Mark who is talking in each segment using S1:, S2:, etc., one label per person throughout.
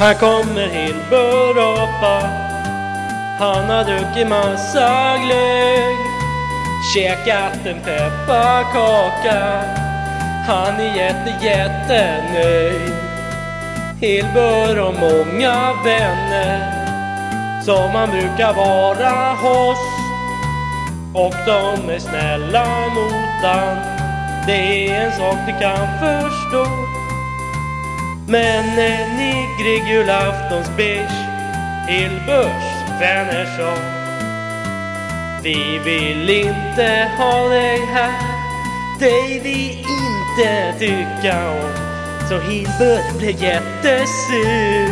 S1: Här kommer Hilburapa Han har druckit massa glögg. Käkat en pepparkaka. Han är jätte jättenöjd. Hilbur har många vänner. Som han brukar vara hos. Och de är snälla mot han. Det är en sak du kan förstå men en nigrig julaftonsbisch Hilburs vänner Wernersson Vi vill inte ha dig här Dig vi inte tycka om Så Hilbur blev jättesur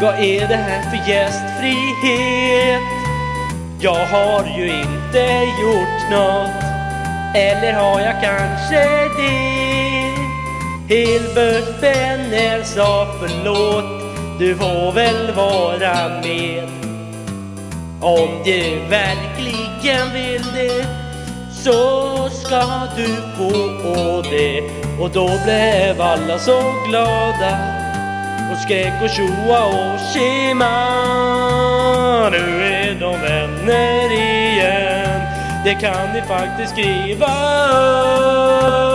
S1: Vad är det här för gästfrihet? Jag har ju inte gjort något Eller har jag kanske det? Hilbert Benner sa förlåt, du får väl vara med. Om du verkligen vill det så ska du få det. Och då blev alla så glada och skrek och tjoa och tjima. Nu är de vänner igen, det kan ni faktiskt skriva upp.